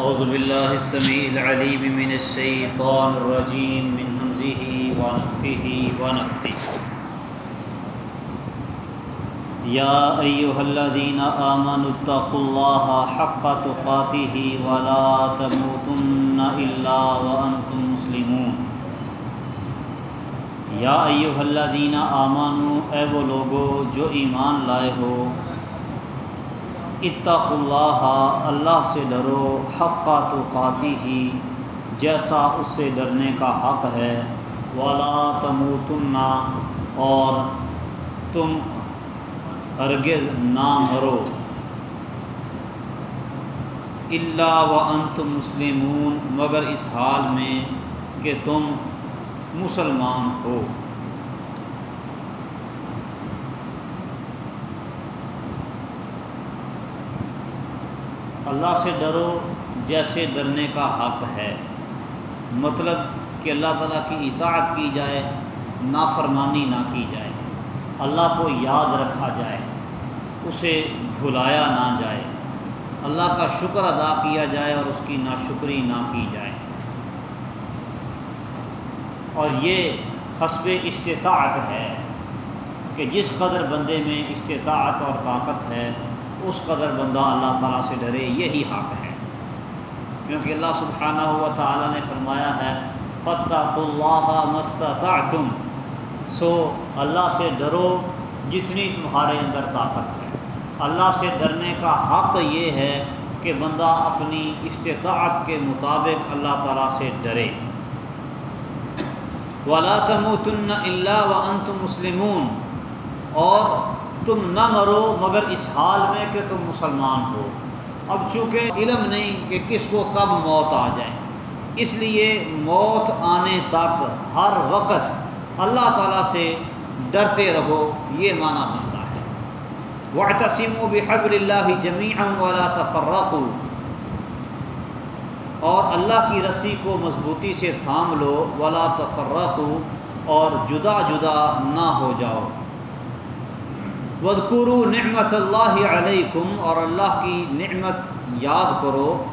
أعوذ بالله السميع العليم من الشيطان الرجيم من همزه ونفخه ونفخه. يا أيها الذين آمنوا اتقوا الله حق تقاته ولا تموتن إلا وأنتم مسلمون. یا ایوہ الذین آمانو اے وہ لوگو جو ایمان لائے ہو اتقوا اللہ اللہ سے ڈرو، حق توقاتی ہی، جیسا اس سے ڈرنے کا حق ہے۔ ولا تموتن، اور تم ہرگز نہ مرو۔ اللہ و انتم مسلمون، مگر اس حال میں کہ تم مسلمان ہو۔ اللہ سے ڈرو جیسے ڈرنے کا حق ہے۔ مطلب کہ اللہ تعالیٰ کی اطاعت کی جائے، نافرمانی نہ کی جائے، اللہ کو یاد رکھا جائے، اسے بھلایا نہ جائے۔ اللہ کا شکر ادا کیا جائے اور اس کی ناشکری نہ کی جائے۔ اور یہ حسب استطاعت ہے کہ جس قدر بندے میں استطاعت اور طاقت ہے اس قدر بندہ اللہ تعالیٰ سے ڈرے، یہی حق ہے۔ کیونکہ اللہ سبحانہ ہوا تعالیٰ نے فرمایا ہے فتح اللہ مستطعتم سو اللہ سے ڈرو جتنی تمہارے اندر طاقت ہے۔ اللہ سے ڈرنے کا حق یہ ہے کہ بندہ اپنی استطاعت کے مطابق اللہ تعالیٰ سے ڈرے۔ ولا تموتن الا وانتم مسلمون۔ اور تم نہ مرو، مگر اس حال میں کہ تم مسلمان ہو۔ اب چونکہ علم نہیں کہ کس کو کب موت آ جائے۔ اس لیے موت آنے تک ہر وقت اللہ تعالیٰ سے ڈرتے رہو، یہ معنی بنتا ہے۔ وَاعْتَصِمُوا بِحَبْلِ اللَّهِ جَمِيعًا وَلَا تَفَرَّقُوا۔ اور اللہ کی رسی کو مضبوطی سے تھام لو، ولا تفرقو اور جدا جدا نہ ہو جاؤ۔ وذکرو نعمت اللہ علیکم اور اللہ کی نعمت یاد کرو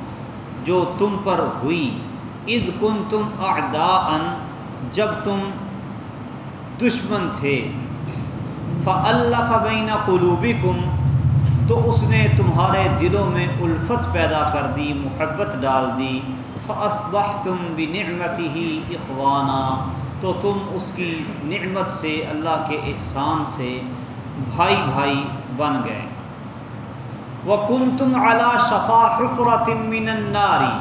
جو تم پر ہوئی۔ اذ کن تم اعداء جب تم دشمن تھے۔ فَأَلَّفَ بَيْنَ قُلُوبِكُمْ، تو اس نے تمہارے دلوں میں الفت پیدا کر دی، محبت ڈال دی۔ فصبح تم بھی نعمتی ہی اخوانہ تو تم اس کی نعمت سے، اللہ کے احسان سے بھائی بھائی بن گئے۔ وہ کن تم اعلیٰ شفا حفرت من الناری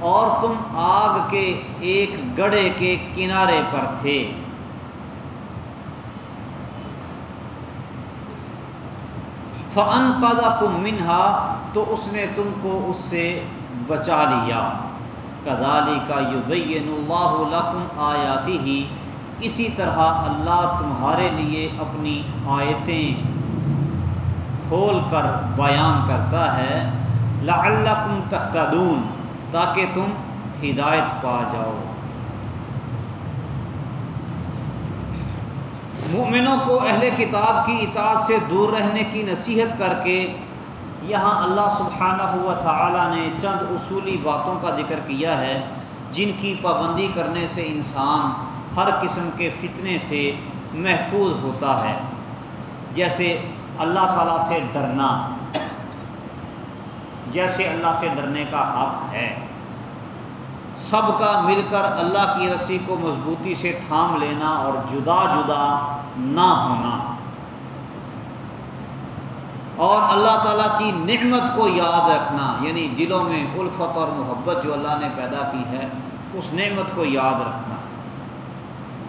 اور تم آگ کے ایک گڑے کے کنارے پر تھے۔ فن پادا کم منہا تو اس نے تم کو اس سے بچا لیا۔ کدالی کا یبین اللہ لکم آیاتی ہی اسی طرح اللہ تمہارے لیے اپنی آیتیں کھول کر بیان کرتا ہے، لعلکم تختدون تاکہ تم ہدایت پا جاؤ۔ مومنوں کو اہل کتاب کی اطاعت سے دور رہنے کی نصیحت کر کے یہاں اللہ سبحانہ ہوا تعالیٰ نے چند اصولی باتوں کا ذکر کیا ہے، جن کی پابندی کرنے سے انسان ہر قسم کے فتنے سے محفوظ ہوتا ہے۔ جیسے اللہ تعالیٰ سے ڈرنا۔ جیسے اللہ سے ڈرنے کا حق ہے۔ سب کا مل کر اللہ کی رسی کو مضبوطی سے تھام لینا اور جدا جدا نہ ہونا۔ اور اللہ تعالیٰ کی نعمت کو یاد رکھنا یعنی دلوں میں الفت اور محبت جو اللہ نے پیدا کی ہے، اس نعمت کو یاد رکھنا۔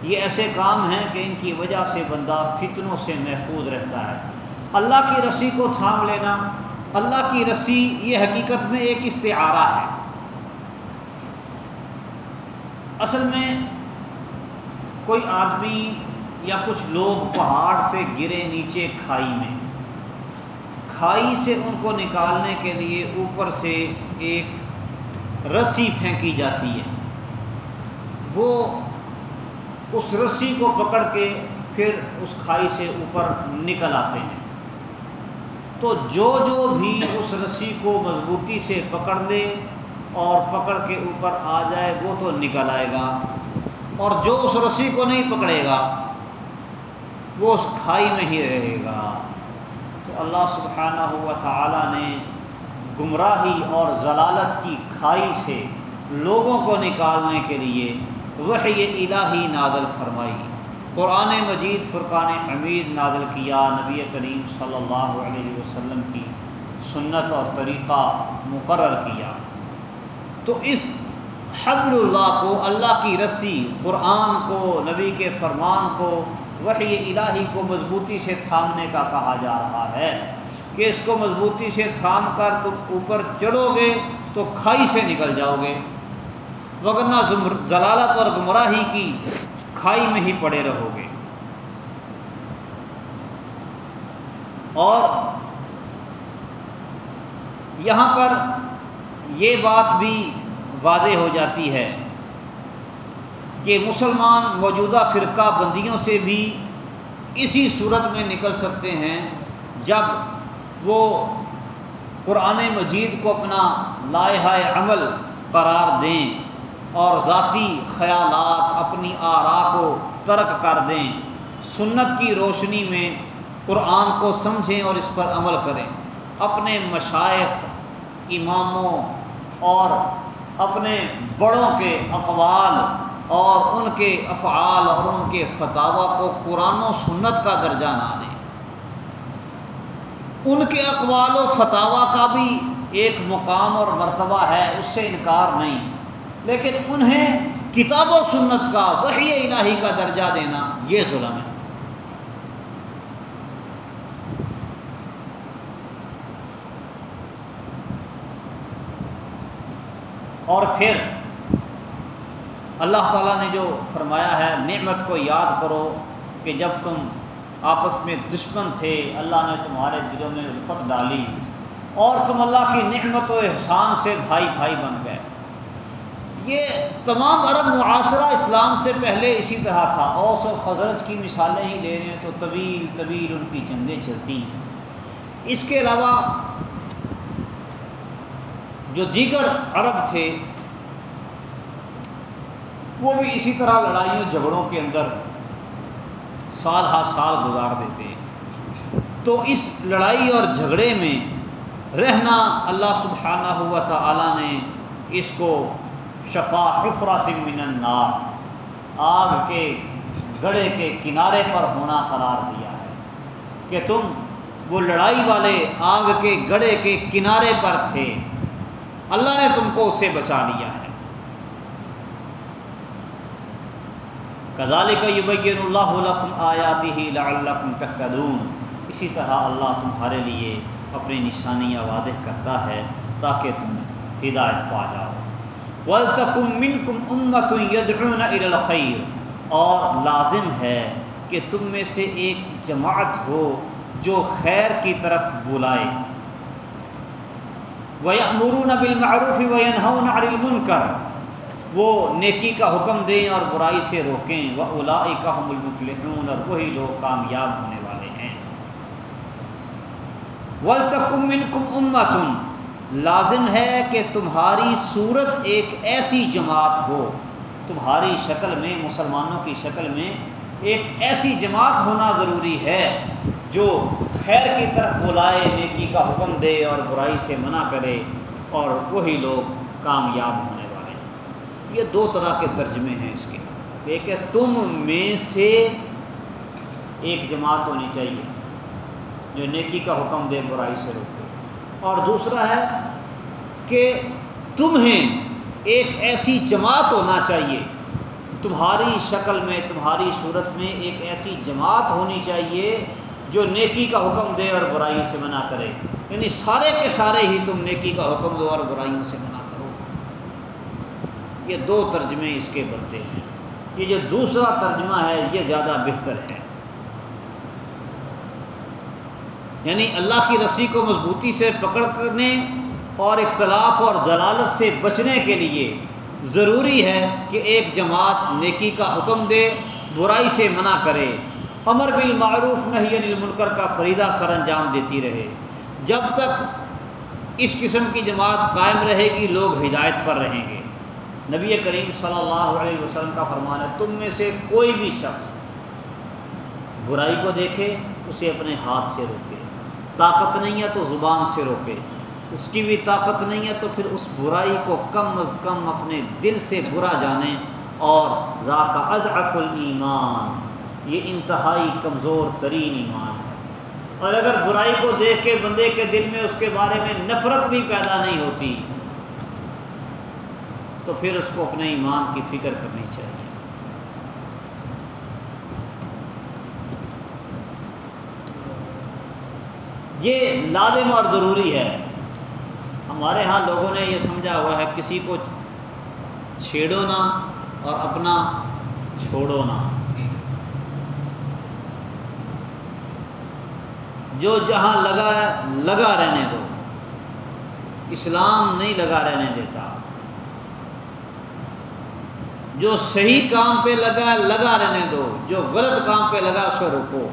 یہ ایسے کام ہیں کہ ان کی وجہ سے بندہ فتنوں سے محفوظ رہتا ہے۔ اللہ کی رسی کو تھام لینا، اللہ کی رسی یہ حقیقت میں ایک استعارہ ہے۔ اصل میں کوئی آدمی یا کچھ لوگ پہاڑ سے گرے نیچے کھائی میں، کھائی سے ان کو نکالنے کے لیے اوپر سے ایک رسی پھینکی جاتی ہے۔ وہ اس رسی کو پکڑ کے پھر اس کھائی سے اوپر نکل آتے ہیں۔ تو جو جو بھی اس رسی کو مضبوطی سے پکڑ لے اور پکڑ کے اوپر آ جائے، وہ تو نکل آئے گا۔ اور جو اس رسی کو نہیں پکڑے گا، وہ اس کھائی میں ہی رہے گا۔ تو اللہ سبحانہ ہوا تعالیٰ نے گمراہی اور ضلالت کی کھائی سے لوگوں کو نکالنے کے لیے وہ الہی نازل فرمائی۔ قرآن مجید، فرقان حمید نازل کیا نبی کریم صلی اللہ علیہ وسلم کی سنت اور طریقہ مقرر کیا۔ تو اس حبل اللہ کو، اللہ کی رسی، قرآن کو، نبی کے فرمان کو، وحی الہی کو مضبوطی سے تھامنے کا کہا جا رہا ہے کہ اس کو مضبوطی سے تھام کر تم اوپر چڑھو گے تو کھائی سے نکل جاؤ گے۔ وگرنہ ضلالت اور گمراہی کی کھائی میں ہی پڑے رہو گے۔ اور یہاں پر یہ بات بھی واضح ہو جاتی ہے کہ مسلمان موجودہ فرقہ بندیوں سے بھی اسی صورت میں نکل سکتے ہیں جب وہ قرآن مجید کو اپنا لائحہ عمل قرار دیں۔ اور ذاتی خیالات اپنی آرا کو ترک کر دیں۔ سنت کی روشنی میں قرآن کو سمجھیں اور اس پر عمل کریں۔ اپنے مشائق، اماموں اور اپنے بڑوں کے اقوال اور ان کے افعال اور ان کے فتح کو قرآن و سنت کا درجہ نہ دیں۔ ان کے اقوال و فتح کا بھی ایک مقام اور مرتبہ ہے، اس سے انکار نہیں۔ لیکن انہیں کتاب و سنت کا، وحی الہی کا درجہ دینا یہ ظلم ہے۔ اور پھر اللہ تعالیٰ نے جو فرمایا ہے، نعمت کو یاد کرو کہ جب تم آپس میں دشمن تھے، اللہ نے تمہارے دلوں میں الفت ڈالی اور تم اللہ کی نعمت و احسان سے بھائی بھائی بن گئے۔ یہ تمام عرب معاشرہ اسلام سے پہلے اسی طرح تھا۔ اوس اور خزرج کی مثالیں ہی لے رہے ہیں تو طویل طویل ان کی جنگیں چلتی اس کے علاوہ جو دیگر عرب تھے، وہ بھی اسی طرح لڑائیوں، جھگڑوں کے اندر سال ہا سال گزار دیتے تو اس لڑائی اور جھگڑے میں رہنا اللہ سبحانہ ہوا تھا نے اس کو شفا حفرات من النار۔ آگ کے گڑے کے کنارے پر ہونا قرار دیا ہے کہ تم وہ لڑائی والے آگ کے گڑے کے کنارے پر تھے۔ اللہ نے تم کو اسے بچا لیا ہے۔ کزال کا یبین اللہ لکم آیاتی ہی لعلکم تختدون اسی طرح اللہ تمہارے لیے اپنی نشانیاں واضح کرتا ہے تاکہ تم ہدایت پا جاؤ۔ وَلْتَكُمْ مِنْكُمْ أُمَّةٌ يَدْعُونَ إِلَى الْخَيْرِ اور لازم ہے کہ تم میں سے ایک جماعت ہو جو خیر کی طرف بلائے۔ وَيَأْمُرُونَ بِالْمَعْرُوفِ وَيَنْهَوْنَ عَنِ الْمُنْكَرِ وہ نیکی کا حکم دیں اور برائی سے روکیں۔ وَأُولَئِكَ هُمُ الْمُفْلِحُونَ۔ اور وہی لوگ کامیاب ہونے والے ہیں۔ وَلْتَكُمْ مِنْكُمْ أُمَّةٌ لازم ہے کہ تمہاری صورت ایک ایسی جماعت ہو، تمہاری شکل میں، مسلمانوں کی شکل میں ایک ایسی جماعت ہونا ضروری ہے جو خیر کی طرف بلائے، نیکی کا حکم دے اور برائی سے منع کرے اور وہی لوگ کامیاب ہونے والے ہیں۔ یہ دو طرح کے ترجمے ہیں اس کے۔ ایک ہے، تم میں سے ایک جماعت ہونی چاہیے جو نیکی کا حکم دے، برائی سے روکے۔ اور دوسرا ہے کہ تمہیں ایک ایسی جماعت ہونا چاہیے۔ تمہاری شکل میں، تمہاری صورت میں ایک ایسی جماعت ہونی چاہیے جو نیکی کا حکم دے اور برائی سے منع کرے۔ یعنی سارے کے سارے ہی تم نیکی کا حکم دو اور برائیوں سے منع کرو۔ یہ دو ترجمے اس کے بنتے ہیں۔ یہ جو دوسرا ترجمہ ہے، یہ زیادہ بہتر ہے۔ یعنی اللہ کی رسی کو مضبوطی سے پکڑ کرنے اور اختلاف اور ضلالت سے بچنے کے لیے ضروری ہے کہ ایک جماعت نیکی کا حکم دے، برائی سے منع کرے۔ امر بالمعروف نہیں انل منکر کا فریدہ سر انجام دیتی رہے۔ جب تک اس قسم کی جماعت قائم رہے گی، لوگ ہدایت پر رہیں گے۔ نبی کریم صلی اللہ علیہ وسلم کا فرمان ہے، تم میں سے کوئی بھی شخص برائی کو دیکھے، اسے اپنے ہاتھ سے روکے۔ طاقت نہیں ہے تو زبان سے روکے۔ اس کی بھی طاقت نہیں ہے تو پھر اس برائی کو کم از کم اپنے دل سے برا جانے اور ذاکا اضعف الایمان۔ یہ انتہائی کمزور ترین ایمان ہے۔ اور اگر برائی کو دیکھ کے بندے کے دل میں اس کے بارے میں نفرت بھی پیدا نہیں ہوتی، تو پھر اس کو اپنے ایمان کی فکر کرنی چاہیے۔ یہ لازم اور ضروری ہے۔ ہمارے ہاں لوگوں نے یہ سمجھا ہوا ہے، کسی کو چھیڑو نہ اور اپنا چھوڑو نہ۔ جو جہاں لگا ہے، لگا رہنے دو۔ اسلام نہیں لگا رہنے دیتا۔ جو صحیح کام پہ لگا ہے، لگا رہنے دو۔ جو غلط کام پہ لگا اس کو روکو۔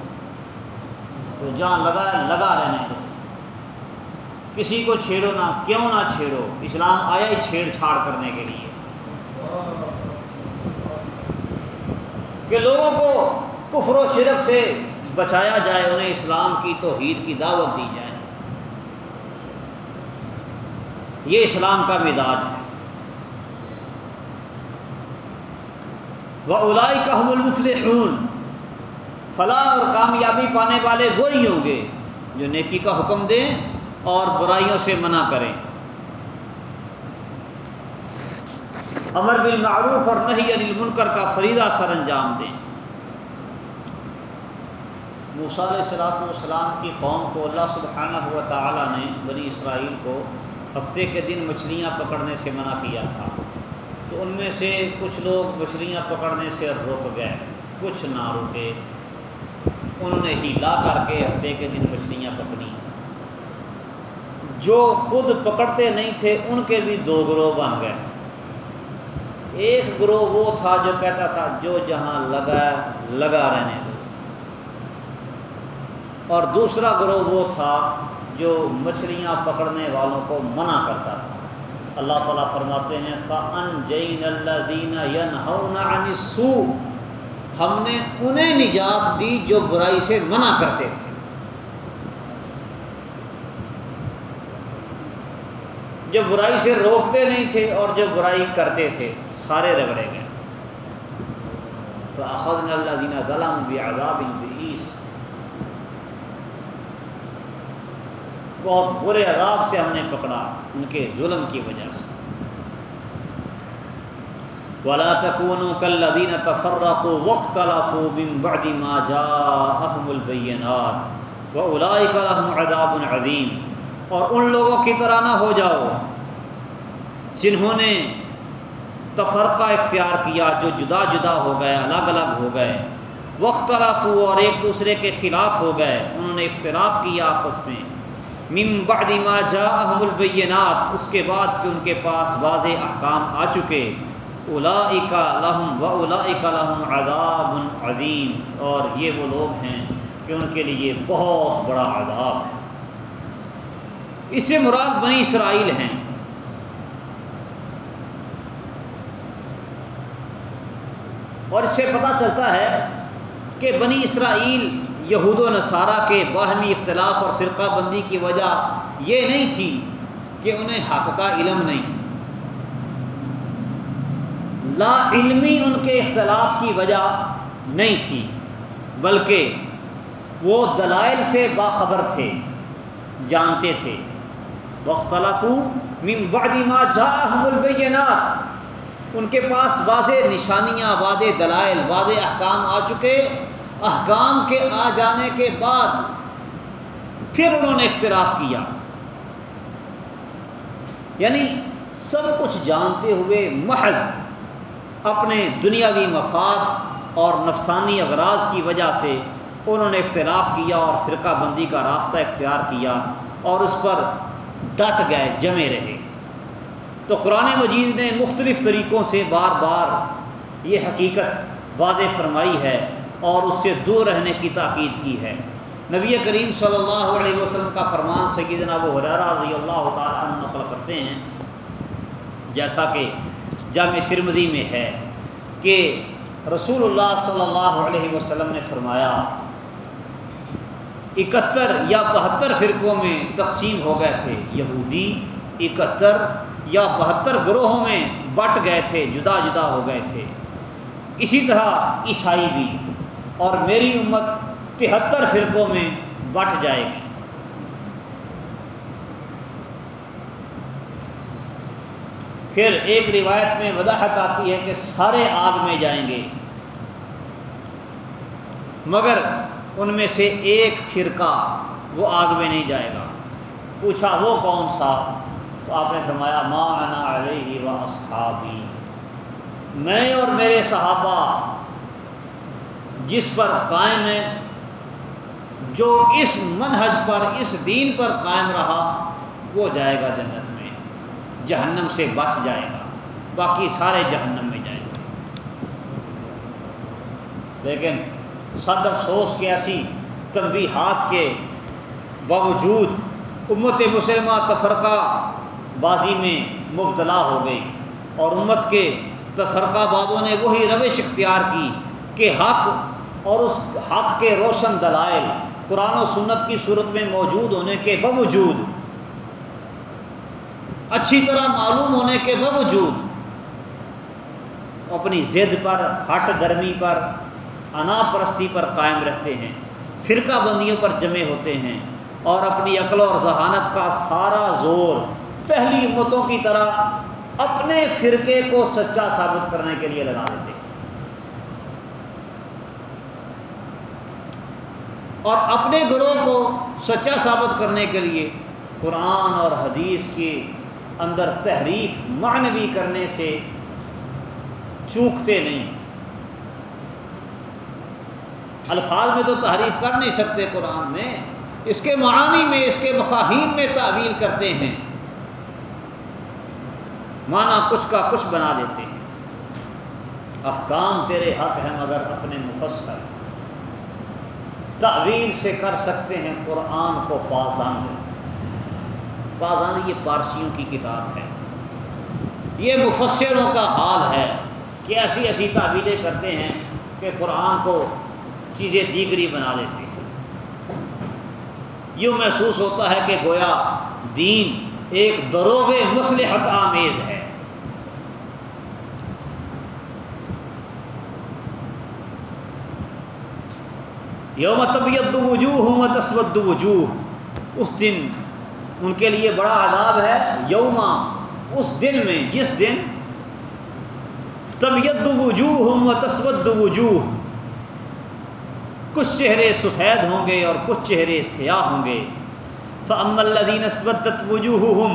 تو جہاں لگا ہے، لگا رہنے دو۔ کسی کو چھیڑو نہ، کیوں نہ چھیڑو؟ اسلام آیا ہی چھیڑ چھاڑ کرنے کے لیے۔ کہ لوگوں کو کفر و شرک سے بچایا جائے، انہیں اسلام کی توحید کی دعوت دی جائے۔ یہ اسلام کا مزاج ہے۔ وہ الائی کا حمل مفل فلاح اور کامیابی پانے والے وہی ہوں گے جو نیکی کا حکم دیں اور برائیوں سے منع کریں۔ امر بالمعروف اور نہیں انل منکر کا فریدہ سر انجام دیں۔ موسیٰ علیہ السلاۃ والسلام کی قوم کو اللہ سبحانہ ہوا تعالیٰ نے بنی اسرائیل کو ہفتے کے دن مچھلیاں پکڑنے سے منع کیا تھا۔ تو ان میں سے کچھ لوگ مچھلیاں پکڑنے سے رک گئے، کچھ نہ رکے انہوں نے ہی لا کر کے ہفتے کے دن مچھلیاں پکڑی۔ جو خود پکڑتے نہیں تھے، ان کے بھی دو گروہ بن گئے۔ ایک گروہ وہ تھا جو کہتا تھا، جو جہاں لگا لگا رہنے دو۔ اور دوسرا گروہ وہ تھا جو مچھلیاں پکڑنے والوں کو منع کرتا تھا۔ اللہ تعالیٰ فرماتے ہیں ان جین اللہ دینا سو ہم نے انہیں نجات دی جو برائی سے منع کرتے تھے۔ جو برائی سے روکتے نہیں تھے اور جو برائی کرتے تھے، سارے رگڑے گئے۔ اللہ دینا ظلم بھی بہت برے عذاب سے ہم نے پکڑا ان کے ظلم کی وجہ سے۔ ولا تكونوا كالذين تفرقوا واختلفوا من بعد ما جاءهم البينات واولئك لهم عذاب عظيم اور ان لوگوں کی طرح نہ ہو جاؤ جنہوں نے تفرقہ اختیار کیا جو جدا جدا ہو گئے، الگ الگ ہو گئے۔ وختلف اور ایک دوسرے کے خلاف ہو گئے۔ انہوں نے اختلاف کیا آپس میں۔ مم بعد ما جاءهم البینات، اس کے بعد کہ ان کے پاس واضح احکام آ چکے۔ اولئک لهم واولئک لهم عذاب عظیم۔ اور یہ وہ لوگ ہیں کہ ان کے لیے بہت بڑا عذاب ہے۔ اس سے مراد بنی اسرائیل ہیں۔ اور اس سے پتہ چلتا ہے کہ بنی اسرائیل یہود و نصارہ کے باہمی اختلاف اور فرقہ بندی کی وجہ یہ نہیں تھی کہ انہیں حق کا علم نہیں۔ لا علمی ان کے اختلاف کی وجہ نہیں تھی، بلکہ وہ دلائل سے باخبر تھے، جانتے تھے۔ مختلف ما جاءهم البینات۔ ان کے پاس واضح نشانیاں، واضح دلائل، واضح احکام آ چکے۔ احکام کے آ جانے کے بعد پھر انہوں نے اختلاف کیا۔ یعنی سب کچھ جانتے ہوئے محض اپنے دنیاوی مفاد اور نفسانی اغراض کی وجہ سے انہوں نے اختلاف کیا اور فرقہ بندی کا راستہ اختیار کیا اور اس پر ڈٹ گئے، جمے رہے۔ تو قرآن مجید نے مختلف طریقوں سے بار بار یہ حقیقت واضح فرمائی ہے اور اس سے دور رہنے کی تاکید کی ہے۔ نبی کریم صلی اللہ علیہ وسلم کا فرمان سیدنا ابو حرارہ رضی اللہ تعالیٰ پڑھتے ہیں، جیسا کہ جامع ترمدی میں ہے کہ رسول اللہ صلی اللہ علیہ وسلم نے فرمایا، اکہتر یا بہتر فرقوں میں تقسیم ہو گئے تھے۔ یہودی اکہتر یا بہتر گروہوں میں بٹ گئے تھے، جدا جدا ہو گئے تھے۔ اسی طرح عیسائی بھی، اور میری امت تہتر فرقوں میں بٹ جائے گی۔ پھر ایک روایت میں وضاحت آتی ہے کہ سارے آگ میں جائیں گے۔ مگر ان میں سے ایک فرقہ وہ آگ میں نہیں جائے گا۔ پوچھا وہ کون سا؟ تو آپ نے فرمایا، ما انا علیہ و اصحابی۔ میں اور میرے صحابہ جس پر قائم ہے جو اس منہج پر، اس دین پر قائم رہا، وہ جائے گا جنت میں۔ جہنم سے بچ جائے گا۔ باقی سارے جہنم میں جائیں گے لیکن صد افسوس کے ایسی تنبیہات کے باوجود امت مسلمہ تفرقہ بازی میں مبتلا ہو گئی اور امت کے تفرقہ بازوں نے وہی روش اختیار کی کہ حق اور اس حق کے روشن دلائل قرآن و سنت کی صورت میں موجود ہونے کے باوجود اچھی طرح معلوم ہونے کے باوجود اپنی ضد پر، ہٹ گرمی پر، انا پرستی پر قائم رہتے ہیں، فرقہ بندیوں پر جمے ہوتے ہیں اور اپنی عقل اور ذہانت کا سارا زور پہلی امتوں کی طرح اپنے فرقے کو سچا ثابت کرنے کے لیے لگا دیتے ہیں۔ اور اپنے گروہ کو سچا ثابت کرنے کے لیے قرآن اور حدیث کی اندر تحریف معنوی کرنے سے چوکتے نہیں۔ الفاظ میں تو تحریف کر نہیں سکتے قرآن میں، اس کے معانی میں، اس کے مفاہیم میں تعویل کرتے ہیں۔ مانا کچھ کا کچھ بنا دیتے ہیں۔ احکام تیرے حق ہے مگر اپنے مفسر تعویل سے کر سکتے ہیں قرآن کو پازان پازان یہ پارسیوں کی کتاب ہے۔ یہ مفسروں کا حال ہے کہ ایسی ایسی تعویلیں کرتے ہیں کہ قرآن کو چیزیں دیگری بنا لیتے ہیں۔ یوں محسوس ہوتا ہے کہ گویا دین ایک دروغ مسلحت آمیز ہے۔ یوم طبیعت وجوہ ہوں تسود وجوہ، اس دن ان کے لیے بڑا عذاب ہے یوما، اس دن میں، جس دن؟ طبیعت وجوہ ہوں تسود وجوہ کچھ چہرے سفید ہوں گے اور کچھ چہرے سیاہ ہوں گے۔ فم الدین اسبدت وجوہ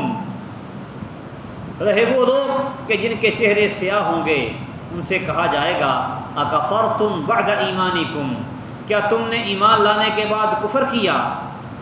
رہے وہ لوگ کہ جن کے چہرے سیاہ ہوں گے، ان سے کہا جائے گا اکفر تم بعد ایمانی کم کیا تم نے ایمان لانے کے بعد کفر کیا؟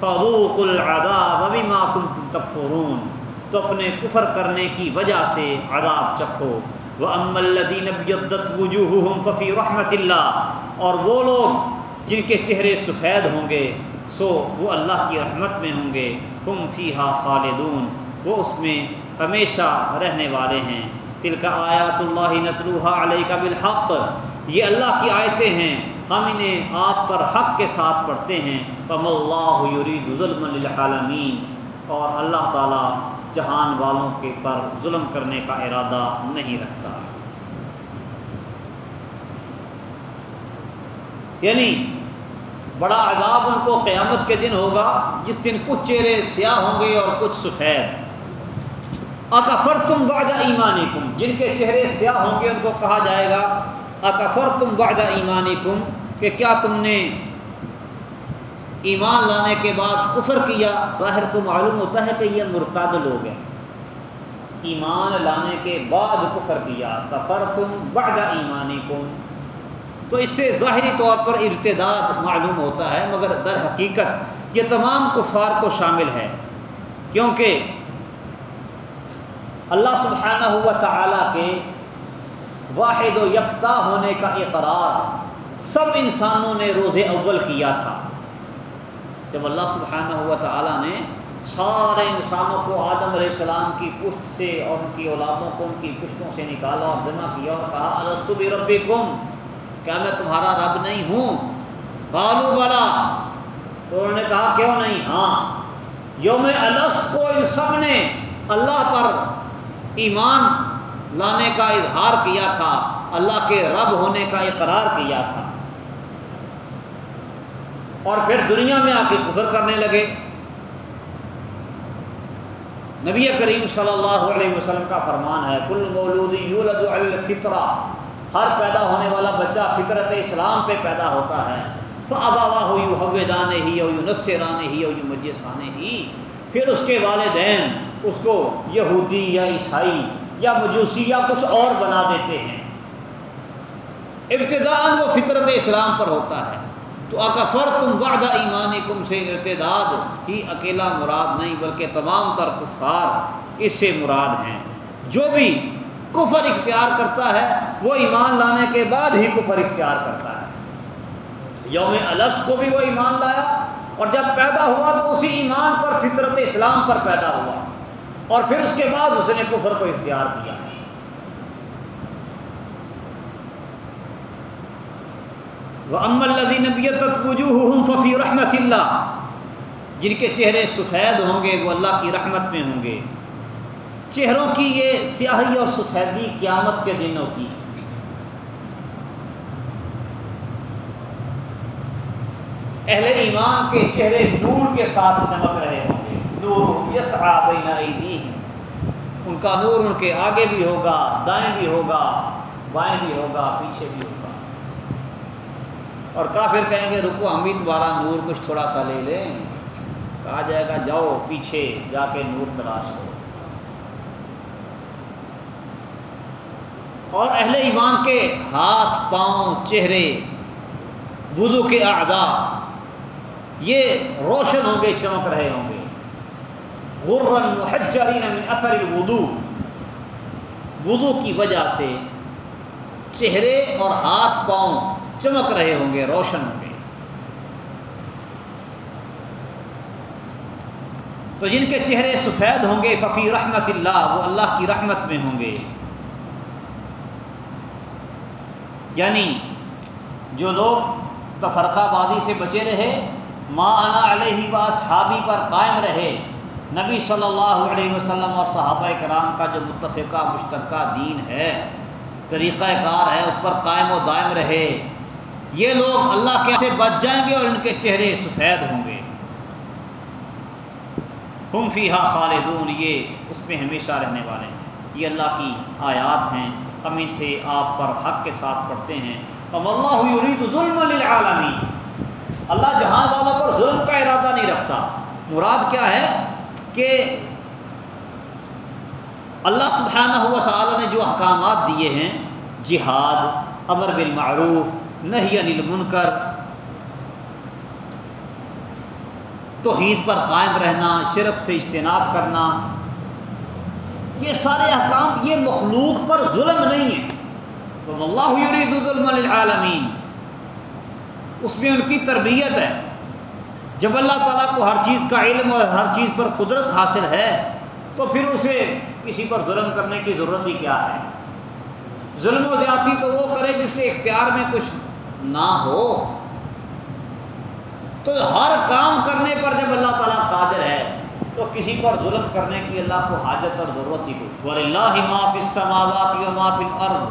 فروق العذاب بما کنتم تکفرون تو اپنے کفر کرنے کی وجہ سے عذاب چکھو۔ وَأَمَّا الَّذِينَ ابْيَضَّتْ وُجُوهُهُمْ فَفِي رَحْمَةِ اللَّهِ اور وہ لوگ جن کے چہرے سفید ہوں گے، سو وہ اللہ کی رحمت میں ہوں گے۔ ہم فیہا خالدون وہ اس میں ہمیشہ رہنے والے ہیں۔ تل کا آیات اللہ نتلوحا علیہ کا بالحق یہ اللہ کی آیتیں ہیں۔ ہم انہیں آپ پر حق کے ساتھ پڑھتے ہیں۔ پم اللہ یرید ظلم للعالمین اور اللہ تعالیٰ جہان والوں کے پر ظلم کرنے کا ارادہ نہیں رکھتا۔ یعنی بڑا عذاب ان کو قیامت کے دن ہوگا، جس دن کچھ چہرے سیاہ ہوں گے اور کچھ سفید۔ اکفر تم بعد ایمانی جن کے چہرے سیاہ ہوں گے، ان کو کہا جائے گا اکفر تم بعد ایمانی کم کہ کیا تم نے ایمان لانے کے بعد کفر کیا؟ ظاہر تو معلوم ہوتا ہے کہ یہ مرتاد لوگ ہیں۔ ایمان لانے کے بعد کفر کیا۔ کفر تم بعد ایمانی کم تو اس سے ظاہری طور پر ارتداد معلوم ہوتا ہے، مگر در حقیقت یہ تمام کفار کو شامل ہے۔ کیونکہ اللہ سبحانہ ہوا تعالیٰ کے واحد و یکتا ہونے کا اقرار سب انسانوں نے روز اول کیا تھا۔ جب اللہ سبحانہ ہوا تعالیٰ نے سارے انسانوں کو آدم علیہ السلام کی پشت سے اور ان کی اولادوں کو ان کی پشتوں سے نکالا اور جمع کیا اور کہا السط بھی ربی کم کیا میں تمہارا رب نہیں ہوں؟ بالو بلا تو انہوں نے کہا، کیوں نہیں؟ ہاں یوم السط کو ان سب نے اللہ پر ایمان لانے کا اظہار کیا تھا، اللہ کے رب ہونے کا اقرار کیا تھا۔ اور پھر دنیا میں آ کے کفر کرنے لگے۔ نبی کریم صلی اللہ علیہ وسلم کا فرمان ہے، کل مولودی یولد الفطرہ، ہر پیدا ہونے والا بچہ فطرت اسلام پہ پیدا ہوتا ہے۔ تو ابا ہو یو حویدان ہی یو یو نصرانے ہی یو یو مجسانے ہی پھر اس کے والدین، اس کو یہودی یا عیسائی یا مجوسی یا کچھ اور بنا دیتے ہیں۔ ابتدان وہ فطرت اسلام پر ہوتا ہے۔ تو اکفر تم وعدہ ایمان کم سے ارتداد ہی اکیلا مراد نہیں، بلکہ تمام تر کفار اس سے مراد ہیں۔ جو بھی کفر اختیار کرتا ہے، وہ ایمان لانے کے بعد ہی کفر اختیار کرتا ہے۔ یوم السط کو بھی وہ ایمان لایا اور جب پیدا ہوا تو اسی ایمان پر فطرت اسلام پر پیدا ہوا۔ اور پھر اس کے بعد اس نے کفر کو اختیار کیا۔ وہ ام الدین نبیت وجوہ ففی رحمت اللہ جن کے چہرے سفید ہوں گے، وہ اللہ کی رحمت میں ہوں گے۔ چہروں کی یہ سیاہی اور سفیدی قیامت کے دنوں کی اہل ایمان کے چہرے نور کے ساتھ چمک رہے ہوں۔ گے نور یس آئی ان کا نور ان کے آگے بھی ہوگا، دائیں بھی ہوگا، بائیں بھی ہوگا، پیچھے بھی ہوگا۔ اور کافر کہیں گے، رکو، ہم بھی تمہارا نور کچھ تھوڑا سا لے لیں۔ کہا جائے گا، جاؤ پیچھے، جا کے نور تلاش کرو۔ اور اہل ایمان کے ہاتھ، پاؤں، چہرے بدو کے اعداد یہ روشن ہوں گے، چمک رہے ہوں گے۔ غرن محجرین من اثر الوضو. وضو کی وجہ سے چہرے اور ہاتھ پاؤں چمک رہے ہوں گے روشن ہوں گے۔ تو جن کے چہرے سفید ہوں گے، ففی رحمت اللہ، وہ اللہ کی رحمت میں ہوں گے۔ یعنی جو لوگ تفرقہ بازی سے بچے رہے ماں انا علیہ و صحابی پر قائم رہے نبی صلی اللہ علیہ وسلم اور صحابہ کرام کا جو متفقہ، مشترکہ دین ہے، طریقہ کار ہے، اس پر قائم و دائم رہے، یہ لوگ اللہ کے سے بچ جائیں گے اور ان کے چہرے سفید ہوں گے۔ ہم فی ہا خالدون، یہ اس میں ہمیشہ رہنے والے ہیں۔ یہ اللہ کی آیات ہیں۔ ہم ان سے آپ پر حق کے ساتھ پڑھتے ہیں۔ اب اللہ یرید ظلم للعالمین۔ اللہ جہان والوں پر ظلم کا ارادہ نہیں رکھتا۔ مراد کیا ہے؟ کہ اللہ سبحانہ ہوا تعالیٰ نے جو احکامات دیے ہیں، جہاد، امر بالمعروف نہیں انل منکر توحید پر قائم رہنا شرف سے اجتناب کرنا، یہ سارے احکام، یہ مخلوق پر ظلم نہیں ہے۔ تو اللہ یرید ظلم للعالمین اس میں ان کی تربیت ہے۔ جب اللہ تعالیٰ کو ہر چیز کا علم اور ہر چیز پر قدرت حاصل ہے، تو پھر اسے کسی پر ظلم کرنے کی ضرورت ہی کیا ہے؟ ظلم و زیادتی تو وہ کرے جس کے اختیار میں کچھ نہ ہو۔ تو ہر کام کرنے پر جب اللہ تعالیٰ قادر ہے، تو کسی پر ظلم کرنے کی اللہ کو حاجت اور ضرورت ہی کوئی۔ اللہ معاف السماوات و معاف الارض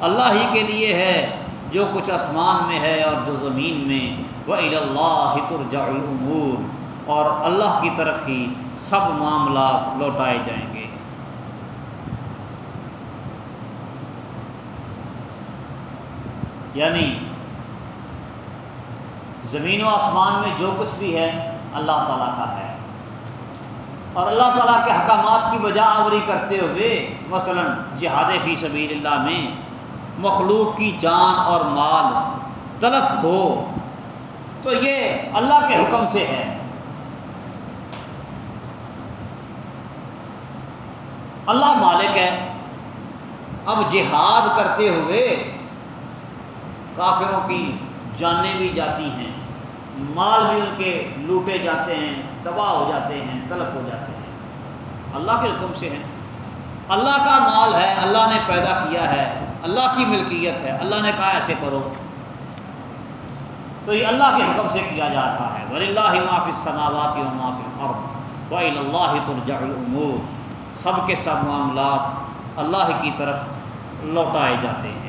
اللہ ہی کے لیے ہے۔ جو کچھ آسمان میں ہے اور جو زمین میں وہ اللہ ترجع الامور اور اللہ کی طرف ہی سب معاملات لوٹائے جائیں گے۔ یعنی زمین و آسمان میں جو کچھ بھی ہے، اللہ تعالیٰ کا ہے۔ اور اللہ تعالیٰ کے حکامات کی بجا آوری کرتے ہوئے، مثلا جہاد فی سبیل اللہ میں مخلوق کی جان اور مال تلف ہو، تو یہ اللہ کے حکم سے ہے۔ اللہ مالک ہے۔ اب جہاد کرتے ہوئے کافروں کی جانیں بھی جاتی ہیں، مال بھی ان کے لوٹے جاتے ہیں، تباہ ہو جاتے ہیں، تلف ہو جاتے ہیں۔ اللہ کے حکم سے ہیں اللہ کا مال ہے، اللہ نے پیدا کیا ہے۔ اللہ کی ملکیت ہے، اللہ نے کہا ایسے کرو۔ تو یہ اللہ کے حکم سے کیا جاتا ہے۔ ولی اللہ معافی سناواتی و معافی عرب و اللہ ترجع الامور سب کے سب معاملات اللہ کی طرف لوٹائے جاتے ہیں۔